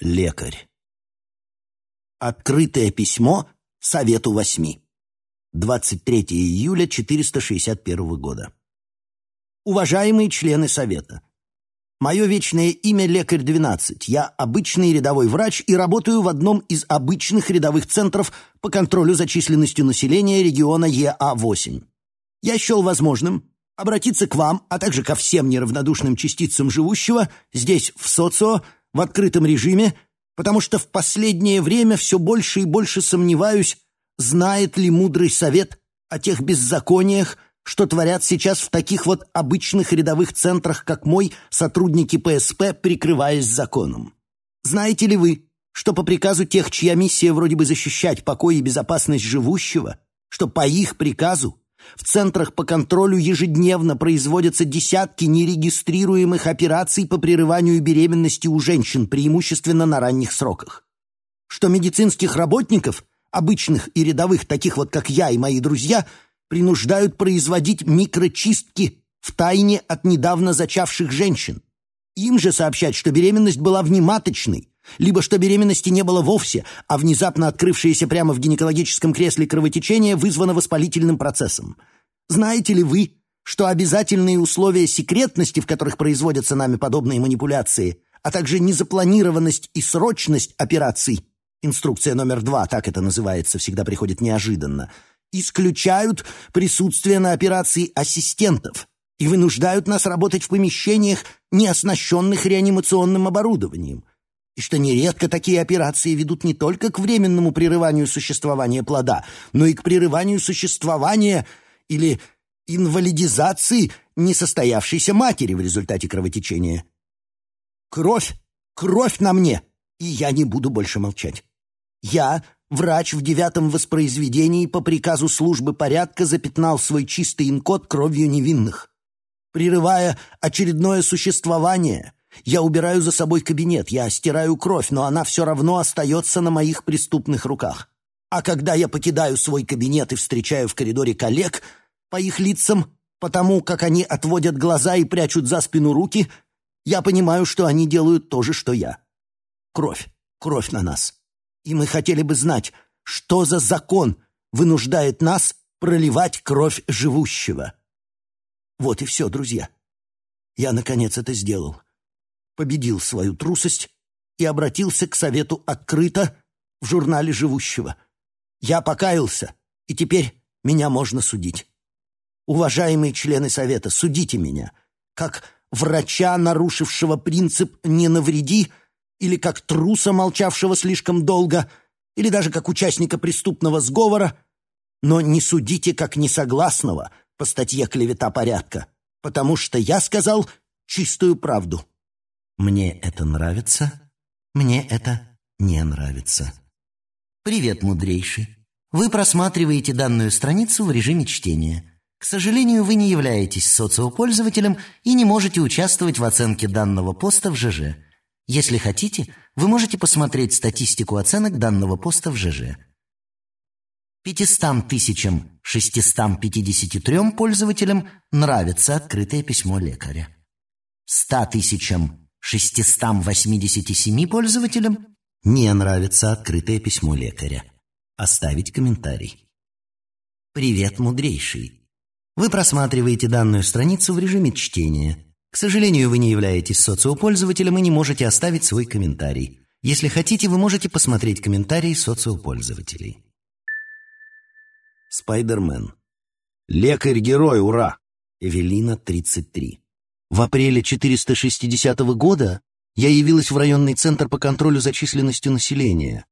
лекарь. Открытое письмо Совету Восьми. 23 июля 461 года. Уважаемые члены Совета, Мое вечное имя лекарь-12. Я обычный рядовой врач и работаю в одном из обычных рядовых центров по контролю за численностью населения региона ЕА-8. Я счел возможным обратиться к вам, а также ко всем неравнодушным частицам живущего здесь, в социо, в открытом режиме, потому что в последнее время все больше и больше сомневаюсь, знает ли мудрый совет о тех беззакониях, что творят сейчас в таких вот обычных рядовых центрах, как мой, сотрудники ПСП, прикрываясь законом. Знаете ли вы, что по приказу тех, чья миссия вроде бы защищать покой и безопасность живущего, что по их приказу в центрах по контролю ежедневно производятся десятки нерегистрируемых операций по прерыванию беременности у женщин, преимущественно на ранних сроках? Что медицинских работников, обычных и рядовых, таких вот как я и мои друзья – принуждают производить микрочистки в тайне от недавно зачавших женщин. Им же сообщать, что беременность была внематочной, либо что беременности не было вовсе, а внезапно открывшееся прямо в гинекологическом кресле кровотечение вызвано воспалительным процессом. Знаете ли вы, что обязательные условия секретности, в которых производятся нами подобные манипуляции, а также незапланированность и срочность операций, инструкция номер два, так это называется, всегда приходит неожиданно – исключают присутствие на операции ассистентов и вынуждают нас работать в помещениях, не оснащенных реанимационным оборудованием. И что нередко такие операции ведут не только к временному прерыванию существования плода, но и к прерыванию существования или инвалидизации несостоявшейся матери в результате кровотечения. Кровь, кровь на мне, и я не буду больше молчать. Я Врач в девятом воспроизведении по приказу службы порядка запятнал свой чистый инкод кровью невинных. Прерывая очередное существование, я убираю за собой кабинет, я стираю кровь, но она все равно остается на моих преступных руках. А когда я покидаю свой кабинет и встречаю в коридоре коллег, по их лицам, потому как они отводят глаза и прячут за спину руки, я понимаю, что они делают то же, что я. Кровь, кровь на нас и мы хотели бы знать, что за закон вынуждает нас проливать кровь живущего. Вот и все, друзья. Я, наконец, это сделал. Победил свою трусость и обратился к совету открыто в журнале живущего. Я покаялся, и теперь меня можно судить. Уважаемые члены совета, судите меня, как врача, нарушившего принцип «не навреди», или как труса, молчавшего слишком долго, или даже как участника преступного сговора, но не судите как несогласного по статье «Клевета порядка», потому что я сказал чистую правду. Мне это нравится, мне это не нравится. Привет, мудрейший. Вы просматриваете данную страницу в режиме чтения. К сожалению, вы не являетесь социопользователем и не можете участвовать в оценке данного поста в ЖЖ. Если хотите, вы можете посмотреть статистику оценок данного поста в ЖЖ. 500 тысячам 653 пользователям нравится открытое письмо лекаря. 100 тысячам 687 пользователям не нравится открытое письмо лекаря. Оставить комментарий. Привет, мудрейший. Вы просматриваете данную страницу в режиме чтения. К сожалению, вы не являетесь социопользователем и не можете оставить свой комментарий. Если хотите, вы можете посмотреть комментарии социопользователей. Спайдермен. Лекарь-герой, ура! Эвелина, 33. В апреле 460 года я явилась в районный центр по контролю за численностью населения.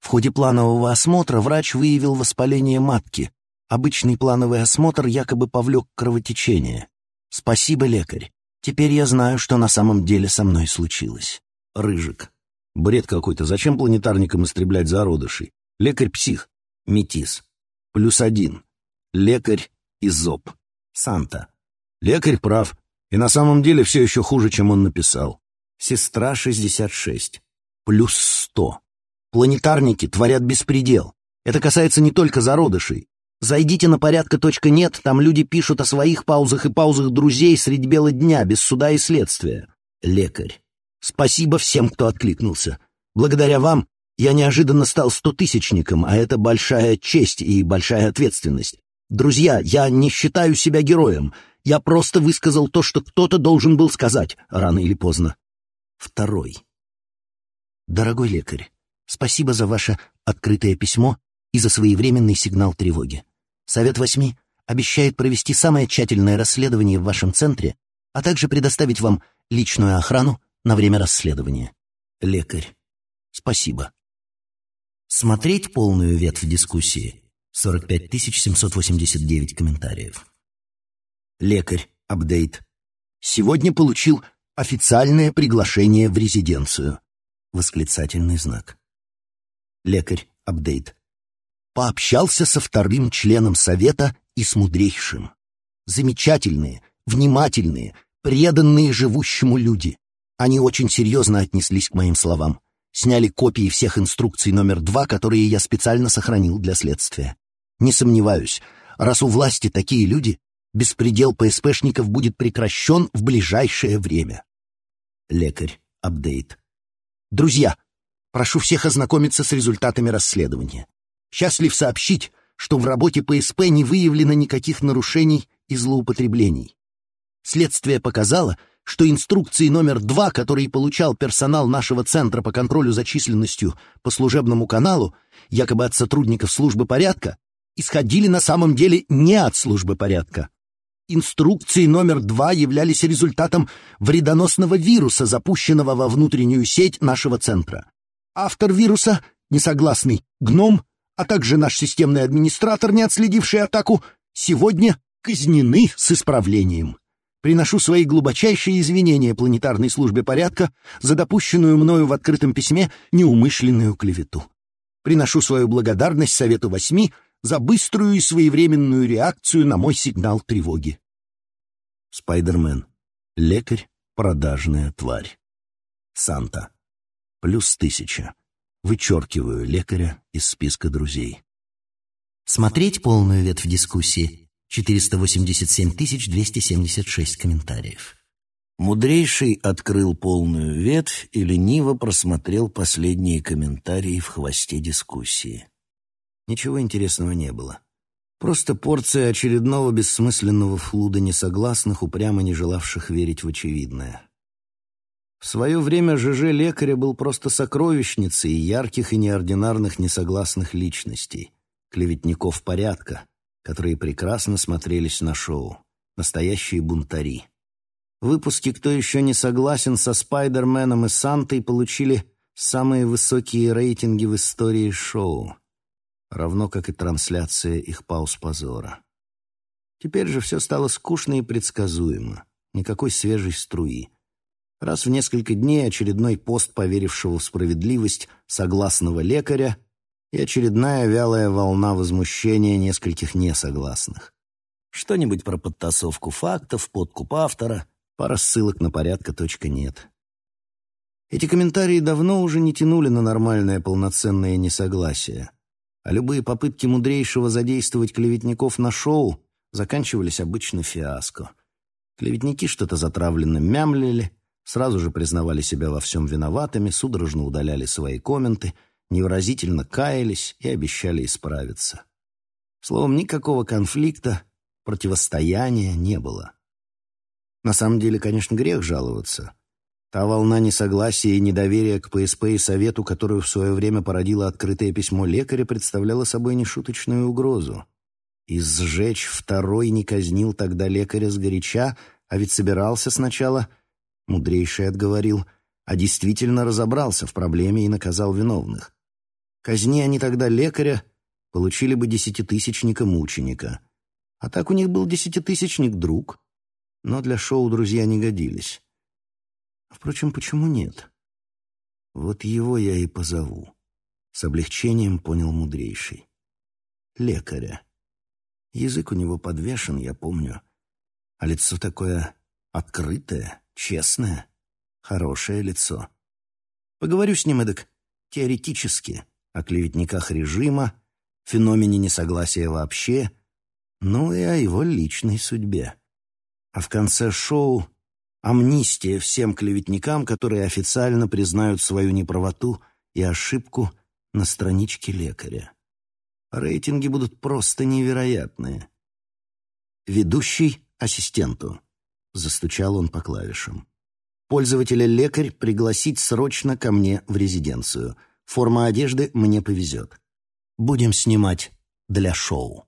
В ходе планового осмотра врач выявил воспаление матки. Обычный плановый осмотр якобы повлек кровотечение. Спасибо, лекарь. Теперь я знаю, что на самом деле со мной случилось. Рыжик. Бред какой-то. Зачем планетарникам истреблять зародышей? Лекарь-псих. Метис. Плюс один. Лекарь изоб. Санта. Лекарь прав. И на самом деле все еще хуже, чем он написал. Сестра 66. Плюс сто. Планетарники творят беспредел. Это касается не только зародышей. Зайдите на порядка.нет, там люди пишут о своих паузах и паузах друзей средь бела дня, без суда и следствия. Лекарь. Спасибо всем, кто откликнулся. Благодаря вам я неожиданно стал стотысячником, а это большая честь и большая ответственность. Друзья, я не считаю себя героем. Я просто высказал то, что кто-то должен был сказать, рано или поздно. Второй. Дорогой лекарь, спасибо за ваше открытое письмо и за своевременный сигнал тревоги. Совет восьми обещает провести самое тщательное расследование в вашем центре, а также предоставить вам личную охрану на время расследования. Лекарь. Спасибо. Смотреть полную ветвь дискуссии. 45 789 комментариев. Лекарь. Апдейт. Сегодня получил официальное приглашение в резиденцию. Восклицательный знак. Лекарь. Апдейт. Пообщался со вторым членом совета и с мудрейшим. Замечательные, внимательные, преданные живущему люди. Они очень серьезно отнеслись к моим словам. Сняли копии всех инструкций номер два, которые я специально сохранил для следствия. Не сомневаюсь, раз у власти такие люди, беспредел ПСПшников будет прекращен в ближайшее время. Лекарь. Апдейт. Друзья, прошу всех ознакомиться с результатами расследования. Счастлив сообщить, что в работе ПСП не выявлено никаких нарушений и злоупотреблений. Следствие показало, что инструкции номер два, которые получал персонал нашего Центра по контролю за численностью по служебному каналу, якобы от сотрудников службы порядка, исходили на самом деле не от службы порядка. Инструкции номер два являлись результатом вредоносного вируса, запущенного во внутреннюю сеть нашего Центра. Автор вируса, несогласный гном, а также наш системный администратор, не отследивший атаку, сегодня казнены с исправлением. Приношу свои глубочайшие извинения планетарной службе порядка за допущенную мною в открытом письме неумышленную клевету. Приношу свою благодарность Совету Восьми за быструю и своевременную реакцию на мой сигнал тревоги. Спайдермен. Лекарь. Продажная тварь. Санта. Плюс тысяча. Вычеркиваю лекаря из списка друзей. Смотреть полную ветвь дискуссии 487 276 комментариев. Мудрейший открыл полную ветвь и лениво просмотрел последние комментарии в хвосте дискуссии. Ничего интересного не было. Просто порция очередного бессмысленного флуда несогласных, упрямо не желавших верить в очевидное. В свое время ЖЖ лекаря был просто сокровищницей ярких и неординарных несогласных личностей, клеветников порядка, которые прекрасно смотрелись на шоу. Настоящие бунтари. Выпуски «Кто еще не согласен» со Спайдерменом и Сантой получили самые высокие рейтинги в истории шоу, равно как и трансляция их пауз позора. Теперь же все стало скучно и предсказуемо. Никакой свежей струи. Раз в несколько дней очередной пост поверившего в справедливость согласного лекаря и очередная вялая волна возмущения нескольких несогласных. Что-нибудь про подтасовку фактов, подкуп автора, пара ссылок на порядка.нет. Эти комментарии давно уже не тянули на нормальное полноценное несогласие, а любые попытки мудрейшего задействовать клеветников на шоу заканчивались обычно фиаско. Клеветники что-то затравленно мямлили, сразу же признавали себя во всем виноватыми, судорожно удаляли свои комменты, невыразительно каялись и обещали исправиться. Словом, никакого конфликта, противостояния не было. На самом деле, конечно, грех жаловаться. Та волна несогласия и недоверия к ПСП и Совету, которую в свое время породило открытое письмо лекаря, представляла собой нешуточную угрозу. И сжечь второй не казнил тогда лекаря сгоряча, а ведь собирался сначала — Мудрейший отговорил, а действительно разобрался в проблеме и наказал виновных. Казни они тогда лекаря, получили бы десятитысячника-мученика. А так у них был десятитысячник-друг. Но для шоу друзья не годились. Впрочем, почему нет? Вот его я и позову. С облегчением понял мудрейший. Лекаря. Язык у него подвешен, я помню. А лицо такое открытое. Честное, хорошее лицо. Поговорю с ним эдак теоретически о клеветниках режима, феномене несогласия вообще, ну и о его личной судьбе. А в конце шоу амнистия всем клеветникам, которые официально признают свою неправоту и ошибку на страничке лекаря. Рейтинги будут просто невероятные. Ведущий ассистенту. Застучал он по клавишам. Пользователя лекарь пригласить срочно ко мне в резиденцию. Форма одежды мне повезет. Будем снимать для шоу.